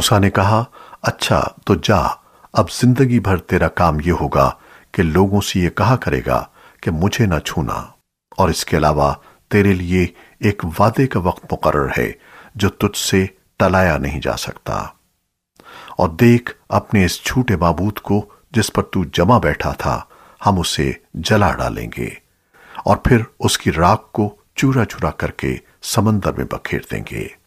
मूसा ने कहा अच्छा तो जा, अब ज़िंदगी भर तेरा काम यह होगा कि लोगों से यह कहा करेगा कि मुझे न छूना। और इसके अलावा तेरे लिए एक वादे का वक्त मुकर्र है, जो तुझसे टलाया नहीं जा सकता। और देख, अपने इस छूटे बाबूत को जिस पर तू जमा बैठा था, हम उसे जला डालेंगे। और फिर उसकी राख को चूरा चूरा करके समंदर में बखेर देंगे।